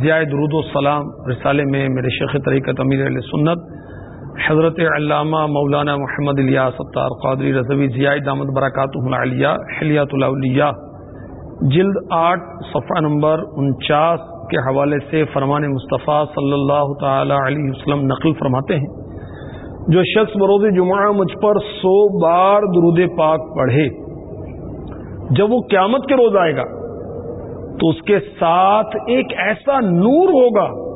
ضیاء درود السلام رسالے میں میرے شیخ طریقت امیر علیہ سنت، حضرت علامہ مولانا محمد الیاء ستار قادری رضوی ضیاء دامد برکات العلیہ حلیات الاولیاء، جلد آٹھ، صفحہ نمبر انچاس کے حوالے سے فرمان مصطفیٰ صلی اللہ تعالی علیہ وسلم نقل فرماتے ہیں۔ جو شخص بروز جمعہ مجھ پر سو بار درود پاک پڑھے، جب وہ قیامت کے روز آئے گا تو اس کے ساتھ ایک ایسا نور ہوگا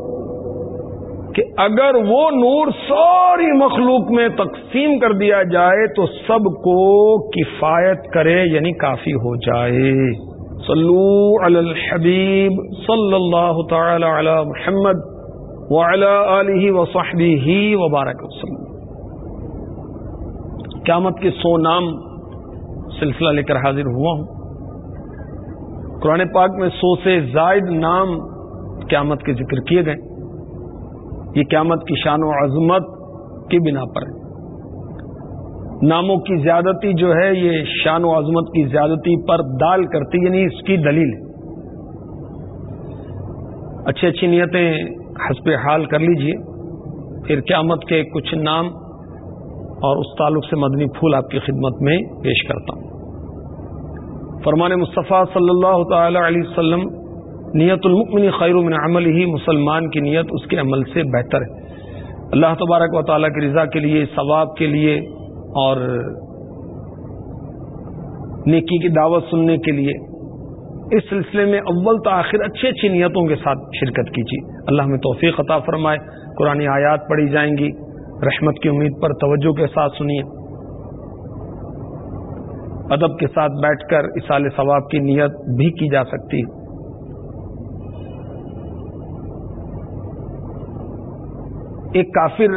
کہ اگر وہ نور ساری مخلوق میں تقسیم کر دیا جائے تو سب کو کفایت کرے یعنی کافی ہو جائے۔ صلو علی الحبیب صلی اللہ تعالی علی محمد وعلی آلہ وصحبہ وبارک وسلم۔ قیامت کے سو نام سلسلہ لے کر حاضر ہوا ہوں۔ قرآن پاک میں سو سے زائد نام قیامت کے ذکر کیے گئے یہ قیامت کی شان و عظمت کی بنا پر ہے۔ ناموں کی زیادتی جو ہے، یہ شان و عظمت کی زیادتی پر دال کرتی یعنی اس کی دلیل ہے۔ اچھی اچھی نیتیں حسب حال کر لیجیے۔ پھر قیامت کے کچھ نام اور اس تعلق سے مدنی پھول آپ کی خدمت میں پیش کرتا ہوں۔ فرمان مصطفیٰ صلی اللہ تعالی علیہ وسلم، نیت المکمنی خیر من عمل ہی مسلمان کی نیت اس کے عمل سے بہتر ہے۔ اللہ تبارک و تعالیٰ کی رضا کے لیے، ثواب کے لیے اور نیکی کی دعوت سننے کے لیے اس سلسلے میں اول تاخیر اچھی اچھی نیتوں کے ساتھ شرکت کیجیے۔ اللہ میں توفیق عطا فرمائے، قرآن آیات پڑھی جائیں گی، رحمت کی امید پر توجہ کے ساتھ سنیے۔ ادب کے ساتھ بیٹھ کر اصال ثواب کی نیت بھی کی جا سکتی۔ ایک کافر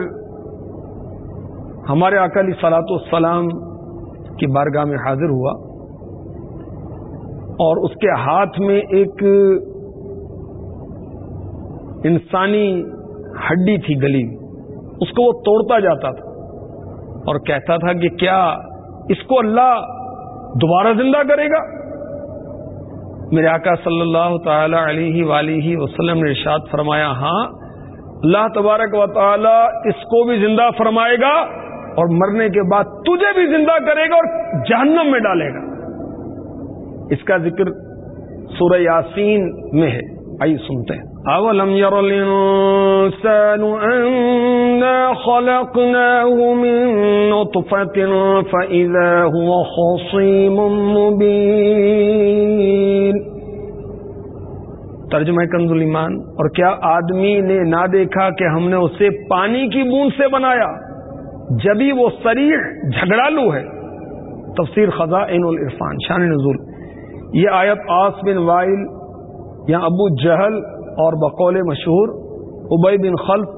ہمارے اکالی سلاط السلام کی بارگاہ میں حاضر ہوا اور اس کے ہاتھ میں ایک انسانی ہڈی تھی گلی۔ اس کو وہ توڑتا جاتا تھا اور کہتا تھا کہ کیا اس کو اللہ دوبارہ زندہ کرے گا؟ میرے آقا صلی اللہ تعالی علیہ ولیہ وسلم نے ارشاد فرمایا ہاں اللہ تبارک و تعالی اس کو بھی زندہ فرمائے گا اور مرنے کے بعد تجھے بھی زندہ کرے گا اور جہنم میں ڈالے گا۔ اس کا ذکر سورہ یاسین میں ہے۔ آئیے سنتے ہیں۔ اولم ير الانسان اننا خلقناه من نطفة فإذا هو خصيم مبين۔ ترجمہ کنز ایمان اور کیا آدمی نے نہ دیکھا کہ ہم نے اسے پانی کی بوند سے بنایا؟ جبھی وہ سریح جھگڑالو ہے۔ تفسیر خزاں العرفان، شان نزول۔ یہ آیت آس بن وائل یا ابو جہل اور بقول مشہور ابئی بن خلف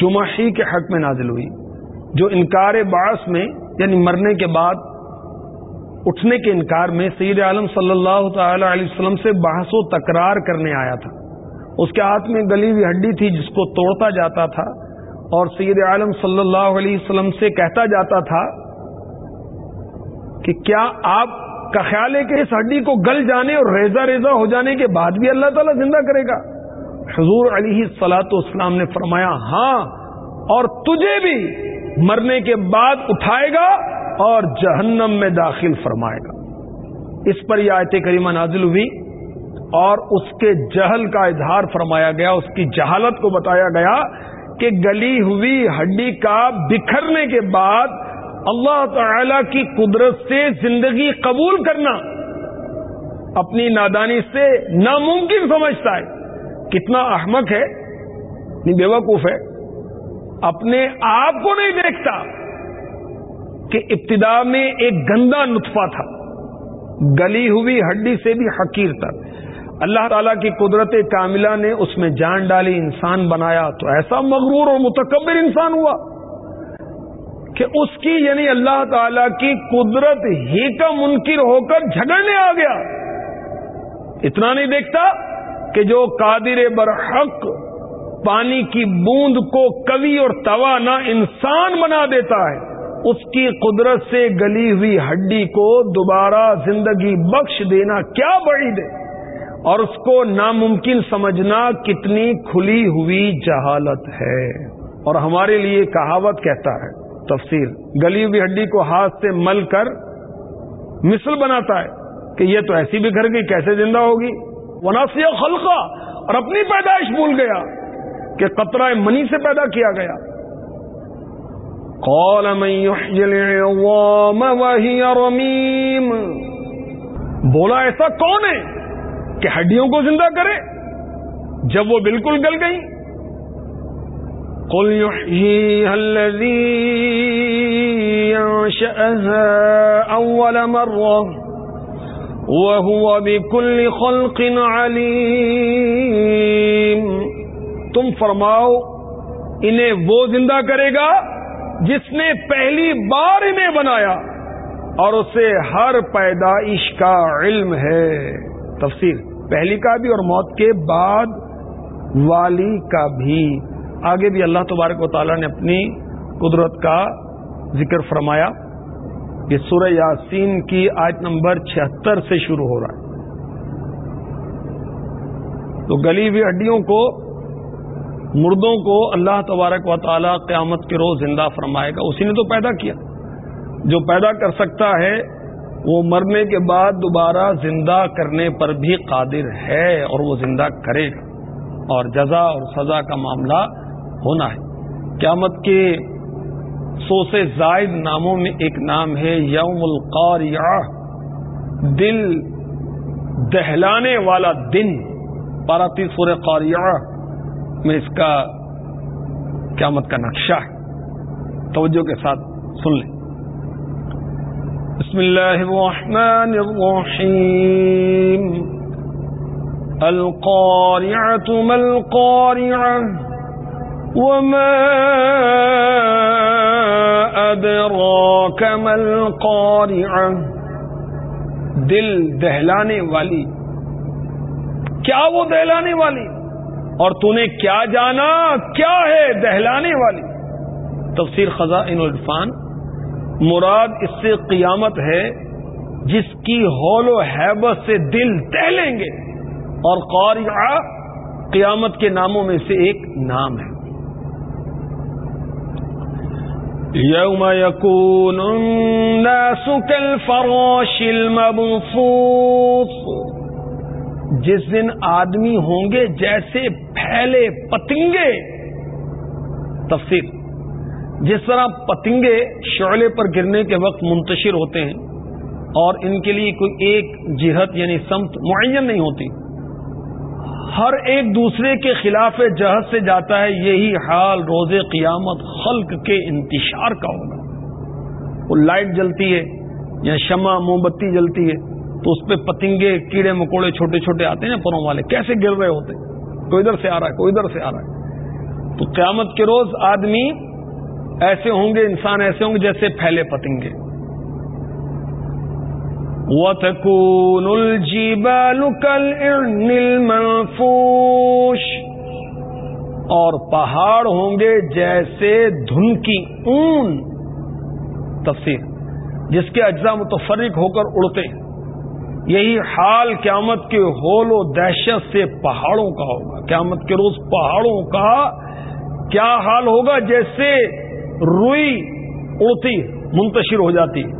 جمعی کے حق میں نازل ہوئی، جو انکار باعث میں یعنی مرنے کے بعد اٹھنے کے انکار میں سید عالم صلی اللہ تعالی علیہ وسلم سے بحث و تکرار کرنے آیا تھا۔ اس کے ہاتھ میں گلی ہوئی ہڈی تھی جس کو توڑتا جاتا تھا اور سید عالم صلی اللہ علیہ وسلم سے کہتا جاتا تھا کہ کیا آپ کا خیال ہے کہ اس ہڈی کو گل جانے اور ریزا ریزا ہو جانے کے بعد بھی اللہ تعالیٰ زندہ کرے گا۔ حضور علی سلاۃ اسلام نے فرمایا ہاں اور تجھے بھی مرنے کے بعد اٹھائے گا اور جہنم میں داخل فرمائے گا۔ اس پر یہ آیت کریمہ نازل ہوئی اور اس کے جہل کا اظہار فرمایا گیا، اس کی جہالت کو بتایا گیا کہ گلی ہوئی ہڈی کا بکھرنے کے بعد اللہ تعالی کی قدرت سے زندگی قبول کرنا اپنی نادانی سے ناممکن سمجھتا ہے۔ کتنا احمق ہے بے وقوف ہے۔ اپنے آپ کو نہیں دیکھتا کہ ابتدا میں ایک گندا نطفہ تھا۔ گلی ہوئی، ہڈی سے بھی حقیر تھا۔ اللہ تعالیٰ کی قدرت کاملہ نے اس میں جان ڈالی، انسان بنایا۔ تو ایسا مغرور اور متکبر انسان ہوا۔ کہ اس کی یعنی اللہ تعالی کی قدرت ہی کا منکر ہو کر جھگڑنے آ گیا۔ اتنا نہیں دیکھتا کہ جو قادر برحق پانی کی بوند کو کبھی اور توانا انسان بنا دیتا ہے، اس کی قدرت سے گلی ہوئی ہڈی کو دوبارہ زندگی بخش دینا کیا بڑی دے اور اس کو ناممکن سمجھنا کتنی کھلی ہوئی جہالت ہے۔ اور ہمارے لیے کہاوت کہتا ہے تفصیل۔ گلی ہوئی ہڈی کو ہاتھ سے مل کر مثل بناتا ہے کہ یہ تو ایسی بھی گھر گئی، کیسے زندہ ہوگی؟ وناسی خلقہ اور اپنی پیدائش بھول گیا کہ قطرہ منی سے پیدا کیا گیا۔ قال من بولا، ایسا کون ہے کہ ہڈیوں کو زندہ کرے جب وہ بالکل گل گئی قل يحييها الذي ينشأها أول مرة وهو بكل خلق عليم تم فرماؤ، انہیں وہ زندہ کرے گا جس نے پہلی بار انہیں بنایا اور اسے ہر پیدائش کا علم ہے۔ تفصیل پہلی کا بھی اور موت کے بعد والی کا بھی۔ آگے بھی اللہ تبارک و تعالیٰ نے اپنی قدرت کا ذکر فرمایا۔ یہ سورہ یاسین کی آیت نمبر چھہتر سے شروع ہو رہا ہے۔ تو گلی ہوئی ہڈیوں کو، مردوں کو اللہ تبارک و تعالی قیامت کے روز زندہ فرمائے گا۔ اسی نے تو پیدا کیا۔ جو پیدا کر سکتا ہے، وہ مرنے کے بعد دوبارہ زندہ کرنے پر بھی قادر ہے اور وہ زندہ کرے۔ گا اور جزا اور سزا کا معاملہ ہونا ہے۔ قیامت کے سو سے زائد ناموں میں ایک نام ہے یوم القاریہ دل دہلانے والا دن۔ پاراتی سور قاریہ میں اس کا قیامت کا نقشہ ہے۔ توجہ کے ساتھ سن لیں۔ بسم اللہ الرحمن الرحیم۔ القارعة ما القارعة وما أدراك ما القارعة دل دہلانے والی۔ کیا وہ دہلانے والی؟ اور تو نے کیا جانا؟ کیا ہے دہلانے والی؟ تفسیر خزاں ان الفان مراد اس سے قیامت ہے جس کی ہول و حیبت سے دل دہلیں گے۔ اور قارعہ قیامت کے ناموں میں سے ایک نام ہے۔ یوم یقون الناس کالفراش المبثوث. جس دن آدمی ہوں گے جیسے پھیلے پتنگے. تفصیل. جس طرح پتنگے شعلے پر گرنے کے وقت منتشر ہوتے ہیں اور ان کے لیے کوئی ایک جہت یعنی سمت معین نہیں ہوتی. ہر ایک دوسرے کے خلاف جہد سے جاتا ہے، یہی حال روز قیامت خلق کے انتشار کا ہوگا۔ وہ لائٹ جلتی ہے، یا شمع موم بتی جلتی ہے، تو اس پہ پتنگے، کیڑے مکوڑے چھوٹے چھوٹے آتے ہیں پروں والے، کیسے گر رہے ہوتے؟ کوئی ادھر سے آ رہا ہے، کوئی ادھر سے آ رہا ہے۔ تو قیامت کے روز آدمی ایسے ہوں گے، انسان ایسے ہوں گے جیسے پھیلے پتنگے۔ وَتَكُونُ الْجِبَالُ كَالْإِرْنِ الْمَنْفُوشِ اور پہاڑ ہوں گے جیسے دھن کی اون۔ تفسیر۔ جس کے اجزاء متفرق ہو کر اڑتے ہیں۔ یہی حال قیامت کے ہول و دہشت سے پہاڑوں کا ہوگا۔ قیامت کے روز پہاڑوں کا کیا حال ہوگا جیسے روئی اڑتی، منتشر ہو جاتی۔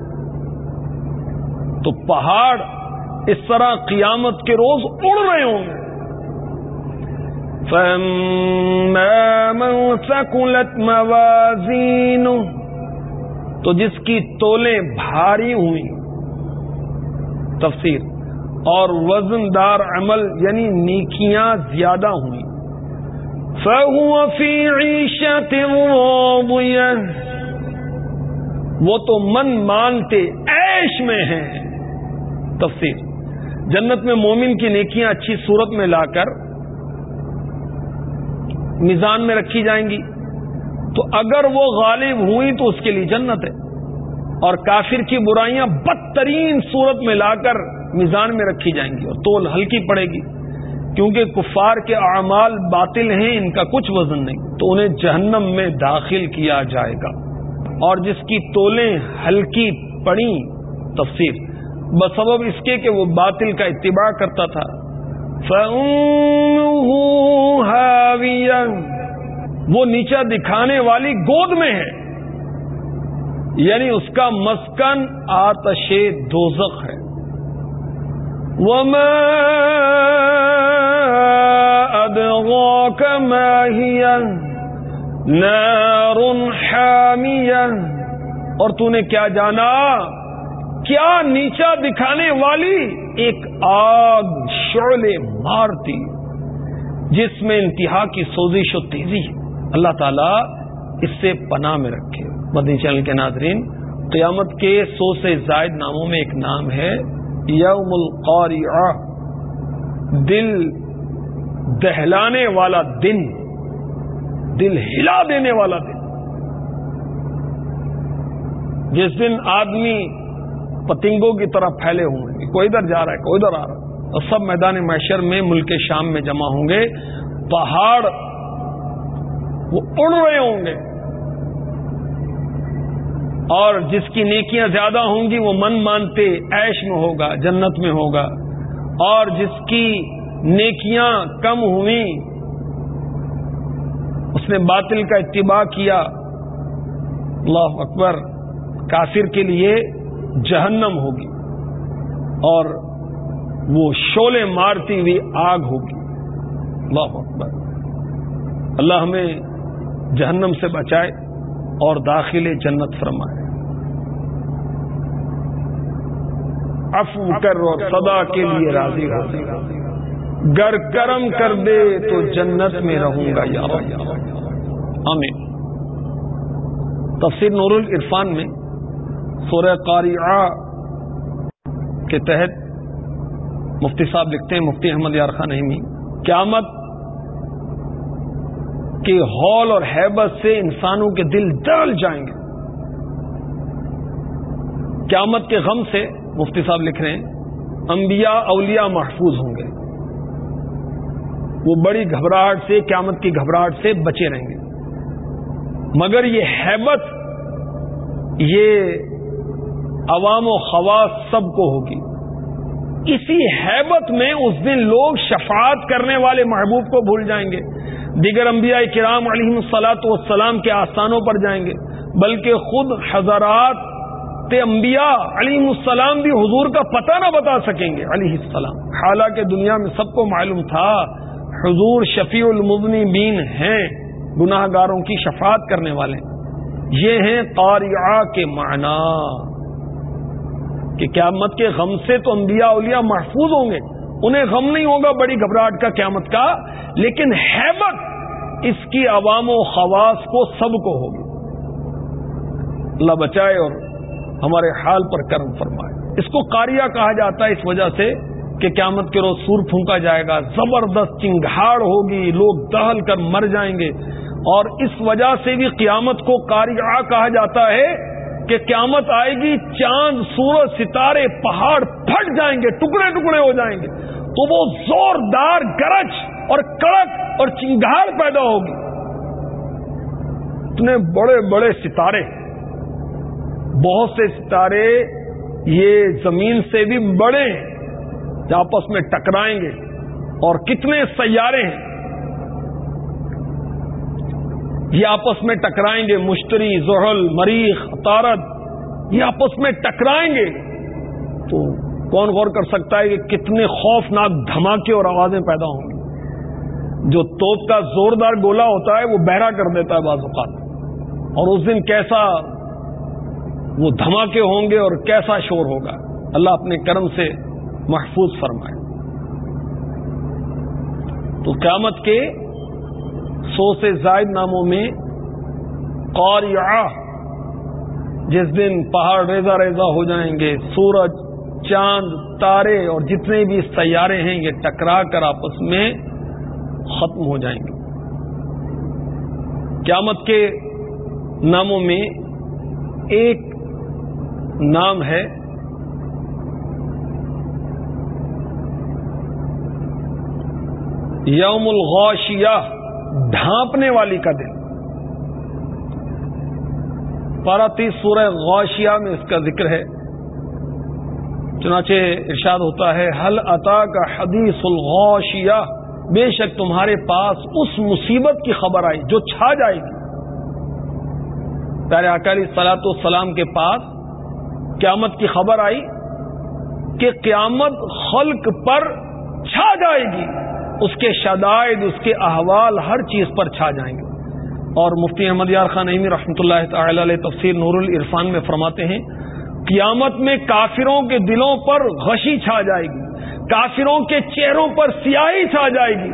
تو پہاڑ اس طرح قیامت کے روز اڑ رہے ہوں گے۔ سکولت موازین تو جس کی تولیں بھاری ہوئی تفسیر، اور وزن دار عمل یعنی نیکیاں زیادہ ہوئی فی عیشت وہ تو من مانتے ایش میں ہیں۔ تفسیر جنت میں مومن کی نیکیاں اچھی صورت میں لا کر میزان میں رکھی جائیں گی۔ تو اگر وہ غالب ہوئی تو اس کے لیے جنت ہے۔ اور کافر کی برائیاں بدترین صورت میں لا کر میزان میں رکھی جائیں گی اور تول ہلکی پڑے گی۔ کیونکہ کفار کے اعمال باطل ہیں، ان کا کچھ وزن نہیں۔ تو انہیں جہنم میں داخل کیا جائے گا۔ اور جس کی تولیں ہلکی پڑی تفسیر بسبب اس کے کہ وہ باطل کا اتباع کرتا تھا۔ وہ نیچا دکھانے والی گود میں ہے۔ یعنی اس کا مسکن آتش دوزخ ہے۔ وما ما هي نار حامية۔ اور تو نے کیا جانا؟ کیا نیچا دکھانے والی ایک آگ شعلے مارتی، جس میں انتہا کی سوزش و تیزی ہے۔ اللہ تعالی اس سے پناہ میں رکھے۔ مدنی چینل کے ناظرین، قیامت کے سو سے زائد ناموں میں ایک نام ہے، یوم القارعہ۔ دل دہلانے والا دن، دل ہلا دینے والا دن۔ جس دن آدمی پتنگوں کی طرح پھیلے ہوں گے کوئی ادھر جا رہا ہے، کوئی ادھر آ رہا ہے۔ اور سب میدان معاشر میں، ملک شام میں جمع ہوں گے۔ پہاڑ وہ اڑ رہے ہوں گے۔ اور جس کی نیکیاں زیادہ ہوں گی، وہ من مانتے ایش میں ہوگا، جنت میں ہوگا۔ اور جس کی نیکیاں کم ہوئی اس نے باطل کا اتباع کیا۔ اللہ اکبر، کافر کے لیے جہنم ہوگی اور وہ شولے مارتی ہوئی آگ ہوگی اللہ اکبر۔ اللہ ہمیں جہنم سے بچائے اور داخل جنت فرمائے۔ افو کر اور صدا کے لیے راضی ہو۔ گر کرم کر دے تو جنت میں رہوں گا یا آمین۔ تفسیر نور العرفان میں سورہ قاریہ کے تحت مفتی صاحب لکھتے ہیں، مفتی احمد یار خان احمی قیامت کے ہال اور حیبت سے انسانوں کے دل ڈل جائیں گے۔ قیامت کے غم سے مفتی صاحب لکھ رہے ہیں، انبیاء، اولیاء محفوظ ہوں گے۔ وہ بڑی گھبراہٹ سے، قیامت کی گھبراہٹ سے بچے رہیں گے۔ مگر یہ حیبت، یہ عوام و خواص سب کو ہوگی۔ اسی حیبت میں اس دن لوگ شفاعت کرنے والے محبوب کو بھول جائیں گے۔ دیگر انبیاء کرام علیہ السلاۃ والسلام کے آستانوں پر جائیں گے۔ بلکہ خود حضرات انبیاء علیہ السلام بھی حضور کا پتہ نہ بتا سکیں گے۔ علیہ السلام۔ حالانکہ دنیا میں سب کو معلوم تھا، حضور شفیع المبنی بین ہیں گناہ گاروں کی شفاعت کرنے والے۔ یہ ہیں قاریہ کے معنی۔ کہ قیامت کے غم سے تو انبیاء اولیاء محفوظ ہوں گے۔ انہیں غم نہیں ہوگا، بڑی گھبراہٹ کا قیامت کا۔ لیکن حیبت اس کی عوام و خواص کو سب کو ہوگی۔ اللہ بچائے اور ہمارے حال پر کرم فرمائے۔ اس کو کاریا کہا جاتا ہے اس وجہ سے کہ قیامت کے روز سور پھونکا جائے گا، زبردست چنگھاڑ ہوگی، لوگ دہل کر مر جائیں گے۔ اور اس وجہ سے بھی قیامت کو کاریا کہا جاتا ہے کہ قیامت آئے گی، چاند، سورج، ستارے، پہاڑ پھٹ جائیں گے، ٹکڑے ٹکڑے ہو جائیں گے۔ تو وہ زوردار گرج اور کڑک اور چنگھاڑ پیدا ہوگی۔ اتنے بڑے بڑے ستارے، بہت سے ستارے یہ زمین سے بھی بڑے، آپس میں ٹکرائیں گے اور کتنے سیارے ہیں۔ یہ آپس میں ٹکرائیں گے، مشتری، زحل، مریخ تارد یہ آپس میں ٹکرائیں گے۔ تو کون غور کر سکتا ہے کہ کتنے خوفناک دھماکے اور آوازیں پیدا ہوں گی؟ جو توپ کا زوردار گولا ہوتا ہے، وہ بہرا کر دیتا ہے بعض اوقات۔ اور اس دن کیسا وہ دھماکے ہوں گے اور کیسا شور ہوگا؟ اللہ اپنے کرم سے محفوظ فرمائے۔ تو قیامت کے سو سے زائد ناموں میں قاریہ جس دن پہاڑ ریزا ریزا ہو جائیں گے، سورج، چاند، تارے اور جتنے بھی سیارے ہیں، یہ ٹکرا کر آپس میں ختم ہو جائیں گے۔ قیامت کے ناموں میں ایک نام ہے۔ یوم الغوشیہ ڈھانپنے والی کا دن۔ پارا سورہ غوشیہ میں اس کا ذکر ہے۔ چنانچہ ارشاد ہوتا ہے حل عطا کا حدیث الغوشیہ بے شک تمہارے پاس اس مصیبت کی خبر آئی جو چھا جائے گی۔ پیارے اکالی سلاط السلام کے پاس قیامت کی خبر آئی کہ قیامت خلق پر چھا جائے گی۔ اس کے شدائد، اس کے احوال ہر چیز پر چھا جائیں گے۔ اور مفتی احمد یار خان عیمی رحمۃ اللہ تعالی علیہ تفسیر نور العرفان میں فرماتے ہیں، قیامت میں کافروں کے دلوں پر غشی چھا جائے گی، کافروں کے چہروں پر سیاہی چھا جائے گی۔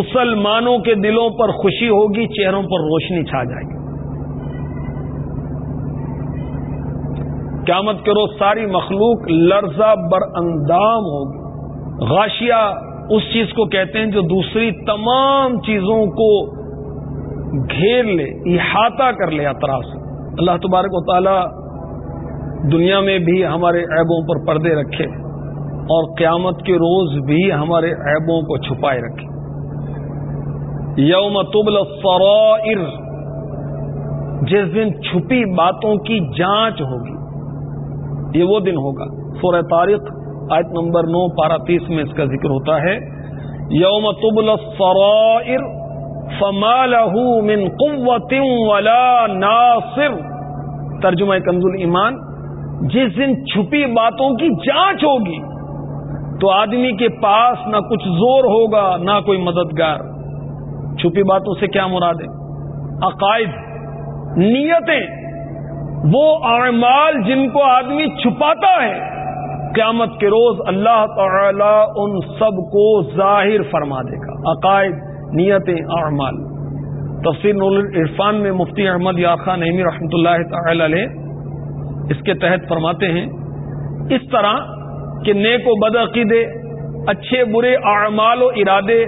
مسلمانوں کے دلوں پر خوشی ہوگی، چہروں پر روشنی چھا جائے گی۔ قیامت کے روز ساری مخلوق لرزہ بر اندام ہوگی، غاشیہ اس چیز کو کہتے ہیں جو دوسری تمام چیزوں کو گھیر لے، احاطہ کر لے اطراف سے۔ اللہ تبارک و تعالی دنیا میں بھی ہمارے عیبوں پر پردے رکھے اور قیامت کے روز بھی ہمارے عیبوں کو چھپائے رکھے۔ یوم تبل فرائر جس دن چھپی باتوں کی جانچ ہوگی، یہ وہ دن ہوگا، سورہ تاریخ آیت نمبر نو پارا تیس میں اس کا ذکر ہوتا ہے۔ یوم تبل السرائر فما له من قوت ولا ناصر۔ ترجمہ کنز ایمان، جس دن چھپی باتوں کی جانچ ہوگی، تو آدمی کے پاس نہ کچھ زور ہوگا، نہ کوئی مددگار۔ چھپی باتوں سے کیا مراد ہے؟ عقائد، نیتیں، وہ اعمال جن کو آدمی چھپاتا ہے۔ قیامت کے روز اللہ تعالی ان سب کو ظاہر فرما دے گا۔ عقائد نیت اعمال۔ تفسیر نول عرفان میں مفتی احمد یاخا نعمی رحمۃ اللہ تعالی علیہ اس کے تحت فرماتے ہیں، اس طرح کہ نیک و بد عقیدے، اچھے برے اعمال و ارادے،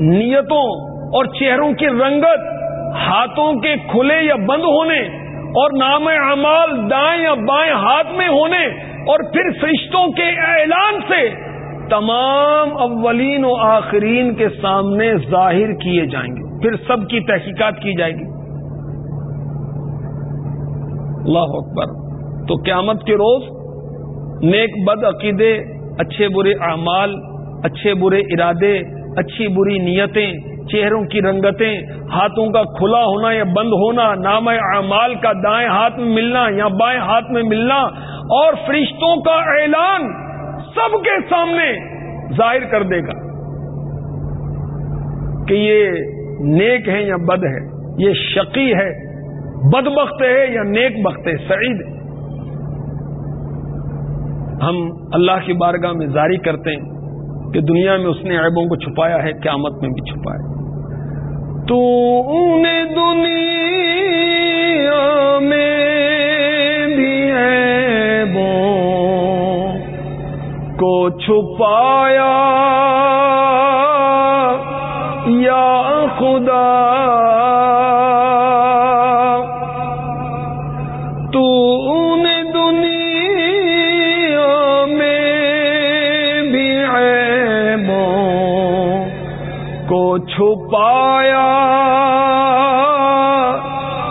نیتوں اور چہروں کی رنگت، ہاتھوں کے کھلے یا بند ہونے اور نام اعمال دائیں یا بائیں ہاتھ میں ہونے اور پھر فرشتوں کے اعلان سے تمام اولین و آخرین کے سامنے ظاہر کیے جائیں گے، پھر سب کی تحقیقات کی جائے گی۔ اللہ اکبر۔ تو قیامت کے روز نیک بد عقیدے، اچھے برے اعمال، اچھے برے ارادے، اچھی بری نیتیں، چہروں کی رنگتیں، ہاتھوں کا کھلا ہونا یا بند ہونا، نام اعمال کا دائیں ہاتھ میں ملنا یا بائیں ہاتھ میں ملنا اور فرشتوں کا اعلان سب کے سامنے ظاہر کر دے گا کہ یہ نیک ہے یا بد ہے یہ شقی ہے بد بخت ہے یا نیک بخت ہے، سعید ہم اللہ کی بارگاہ میں جاری کرتے ہیں کہ دنیا میں اس نے عیبوں کو چھپایا ہے، قیامت میں بھی چھپایا تو نے دنیا میں چھپایا۔ یا خدا چھپایا۔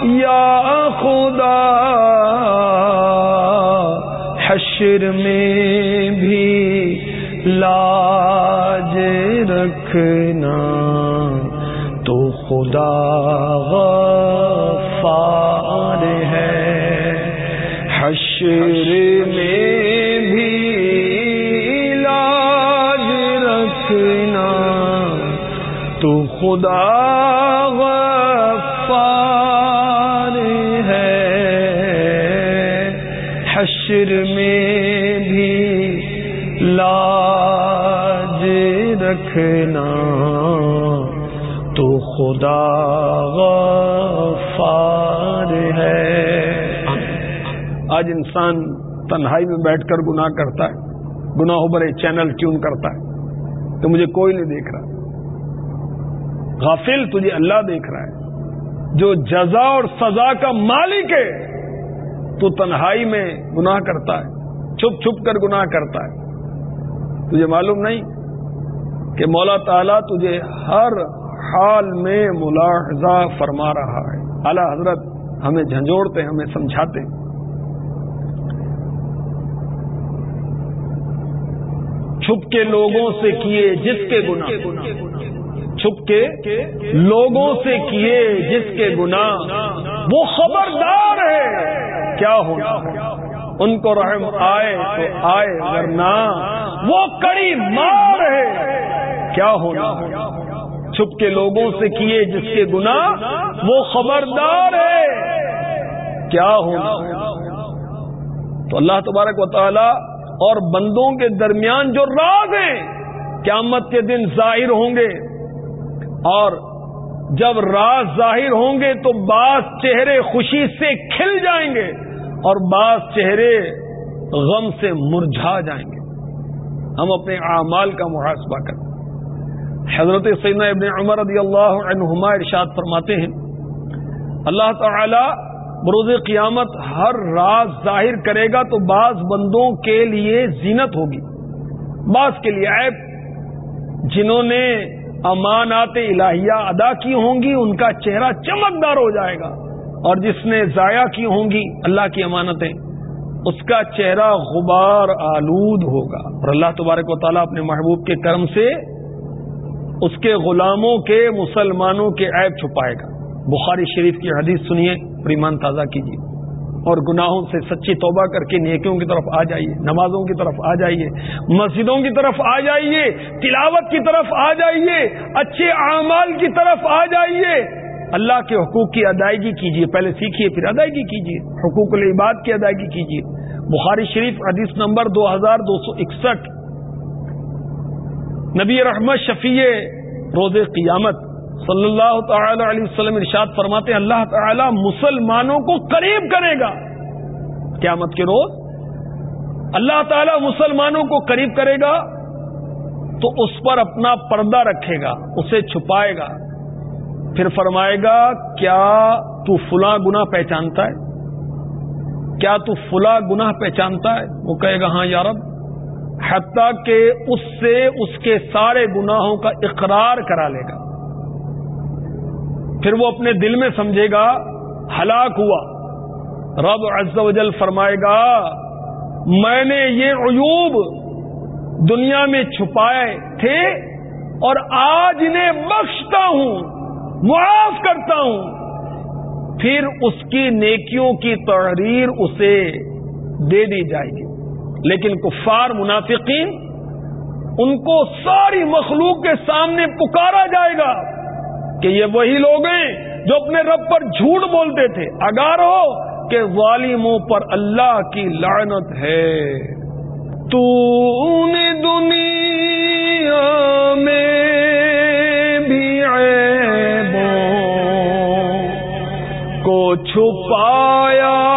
یا خدا حشر میں خدا غفار ہے۔ حشر میں بھی علاج رکھنا۔ تو خدا غفار ہے۔ حشر میں بھی لاج رکھنا۔ خدا غفار ہے۔ آج انسان تنہائی میں بیٹھ کر گناہ کرتا ہے گناہ برے چینل ٹیون کرتا ہے، تو مجھے کوئی نہیں دیکھ رہا۔ غافل تجھے اللہ دیکھ رہا ہے۔ جو جزا اور سزا کا مالک ہے، تو تنہائی میں گناہ کرتا ہے، چھپ چھپ کر گناہ کرتا ہے۔ تجھے معلوم نہیں کہ مولا تعالیٰ تجھے ہر حال میں ملاحظہ فرما رہا ہے۔ اعلی حضرت ہمیں جھنجھوڑتے، ہمیں سمجھاتے۔ چھپ کے لوگوں سے کیے جس کے گنا چھپ کے لوگوں سے کیے جس کے گنا وہ خبردار ہے۔ کیا ہونا؟ ان کو رحم آئے تو آئے، ورنہ وہ کڑی مار ہے۔ کیا ہونا؟ چھپ کے لوگوں سے کیے جس کے گنا وہ خبردار ہے۔ کیا ہونا تو اللہ تبارک و تعالی اور بندوں کے درمیان جو راز ہیں، قیامت کے دن ظاہر ہوں گے۔ اور جب راز ظاہر ہوں گے تو بعض چہرے خوشی سے کھل جائیں گے اور بعض چہرے غم سے مرجھا جائیں گے۔ ہم اپنے اعمال کا محاسبہ کریں حضرت سیدنا ابن عمر رضی اللہ عنہما ارشاد فرماتے ہیں، اللہ تعالی بروز قیامت ہر راز ظاہر کرے گا تو بعض بندوں کے لیے زینت ہوگی۔ بعض کے لیے عیب۔ جنہوں نے امانات الہیہ ادا کی ہوں گی، ان کا چہرہ چمکدار ہو جائے گا۔ اور جس نے ضائع کی ہوں گی، اللہ کی امانتیں، اس کا چہرہ غبار آلود ہوگا۔ اور اللہ تبارک و تعالیٰ اپنے محبوب کے کرم سے اس کے غلاموں کے مسلمانوں کے عیب چھپائے گا۔ بخاری شریف کی حدیث سنیے، اور ایمان تازہ کیجیے۔ اور گناہوں سے سچی توبہ کر کے نیکیوں کی طرف آ جائیے، نمازوں کی طرف آ جائیے، مسجدوں کی طرف آ جائیے، تلاوت کی طرف آ جائیے، اچھے اعمال کی طرف آ جائیے۔ اللہ کے حقوق کی ادائیگی کیجیے، پہلے سیکھیے، پھر ادائیگی کیجیے، حقوق العباد کی ادائیگی کیجیے۔ بخاری شریف حدیث نمبر دو ہزار دو سو اکسٹھ۔ نبی رحمت شفیع روز قیامت صلی اللہ تعالی علیہ وسلم ارشاد فرماتے ہیں، اللہ تعالی مسلمانوں کو قریب کرے گا۔ قیامت کے روز اللہ تعالی مسلمانوں کو قریب کرے گا تو اس پر اپنا پردہ رکھے گا، اسے چھپائے گا۔ پھر فرمائے گا، کیا تو فلاں گنا پہچانتا ہے؟ کیا تو فلاں گنا پہچانتا ہے؟ وہ کہے گا ہاں یارب حتیٰ کہ اس سے اس کے سارے گناہوں کا اقرار کرا لے گا۔ پھر وہ اپنے دل میں سمجھے گا، ہلاک ہوا۔ رب عز و جل فرمائے گا، میں نے یہ عیوب دنیا میں چھپائے تھے اور آج انہیں بخشتا ہوں، معاف کرتا ہوں۔ پھر اس کی نیکیوں کی تحریر اسے دے دی جائے گی۔ لیکن کفار منافقین، ان کو ساری مخلوق کے سامنے پکارا جائے گا کہ یہ وہی لوگ ہیں جو اپنے رب پر جھوٹ بولتے تھے۔ اگار ہو کہ ظالموں پر اللہ کی لعنت ہے۔ تو نے دنیا میں بھی عیبوں کو چھپایا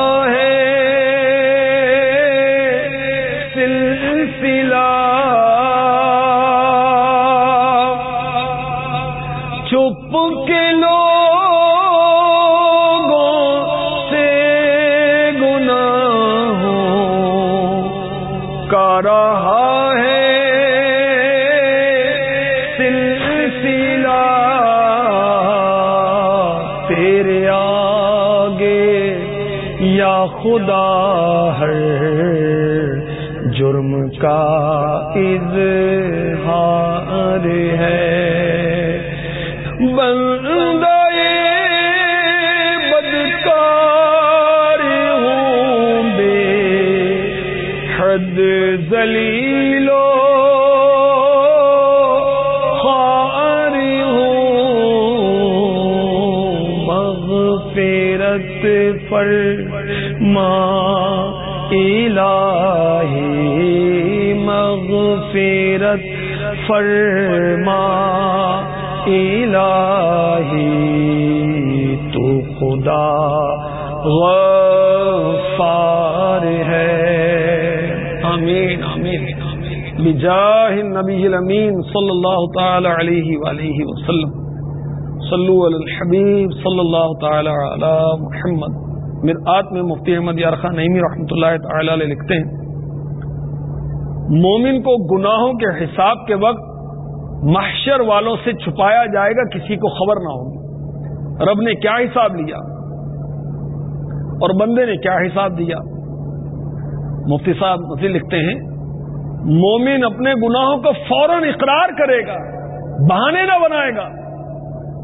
خدا ہے جرم کا اظہار ہے۔ بندہ بدکار ہوں بے حد زلیلو پر فرما الہی مغفرت، فرما الہی تو خدا غفار ہے۔ آمین آمین۔ بجاہ النبی الامین صلی اللہ تعالی علیہ وآلہ وسلم۔ صلو علی الحبیب صلی اللہ تعالی علی محمد۔ مرآت میں مفتی احمد یارخان نعیمی رحمۃ اللہ تعالی علیہ لکھتے ہیں، مومن کو گناہوں کے حساب کے وقت محشر والوں سے چھپایا جائے گا، کسی کو خبر نہ ہوگی۔ رب نے کیا حساب لیا؟ اور بندے نے کیا حساب دیا؟ مفتی صاحب مزید لکھتے ہیں، مومن اپنے گناہوں کو فوراً اقرار کرے گا، بہانے نہ بنائے گا،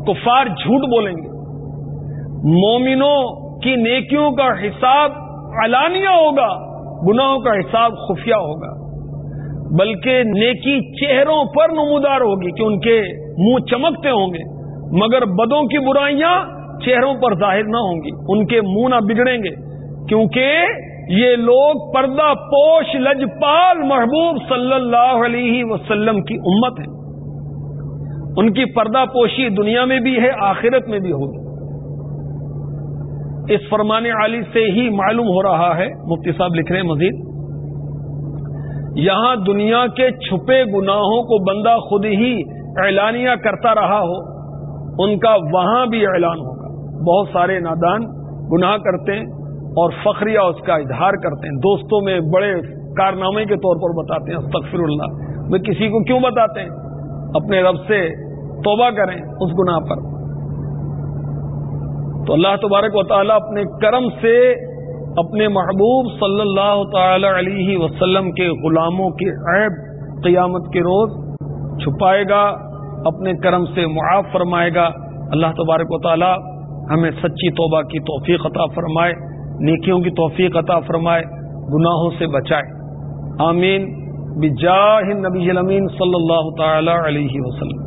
کفار جھوٹ بولیں گے۔ مومنوں کی نیکیوں کا حساب علانیہ ہوگا، گناہوں کا حساب خفیہ ہوگا۔ بلکہ نیکی چہروں پر نمودار ہوگی کہ ان کے منہ چمکتے ہوں گے، مگر بدوں کی برائیاں چہروں پر ظاہر نہ ہوں گی۔ ان کے منہ نہ بگڑیں گے، کیونکہ یہ لوگ پردہ پوش لجپال محبوب صلی اللہ علیہ وسلم کی امت ہے ان کی پردہ پوشی دنیا میں بھی ہے، آخرت میں بھی ہوگی۔ اس فرمان علی سے ہی معلوم ہو رہا ہے، مفتی صاحب لکھ رہے ہیں مزید، یہاں دنیا کے چھپے گناہوں کو بندہ خود ہی اعلانیہ کرتا رہا ہو، ان کا وہاں بھی اعلان ہوگا۔ بہت سارے نادان گناہ کرتے ہیں اور فخریہ اس کا اظہار کرتے ہیں۔ دوستوں میں بڑے کارنامے کے طور پر بتاتے ہیں، استغفر اللہ۔ وہ کسی کو کیوں بتاتے ہیں؟ اپنے رب سے توبہ کریں اس گناہ پر۔ تو اللہ تبارک و تعالیٰ اپنے کرم سے اپنے محبوب صلی اللہ تعالی علیہ وسلم کے غلاموں کے عیب قیامت کے روز چھپائے گا، اپنے کرم سے معاف فرمائے گا۔ اللہ تبارک و تعالیٰ ہمیں سچی توبہ کی توفیق عطا فرمائے، نیکیوں کی توفیق عطا فرمائے، گناہوں سے بچائے۔ آمین۔ بجاہ نبی صلی اللہ تعالی علیہ وسلم۔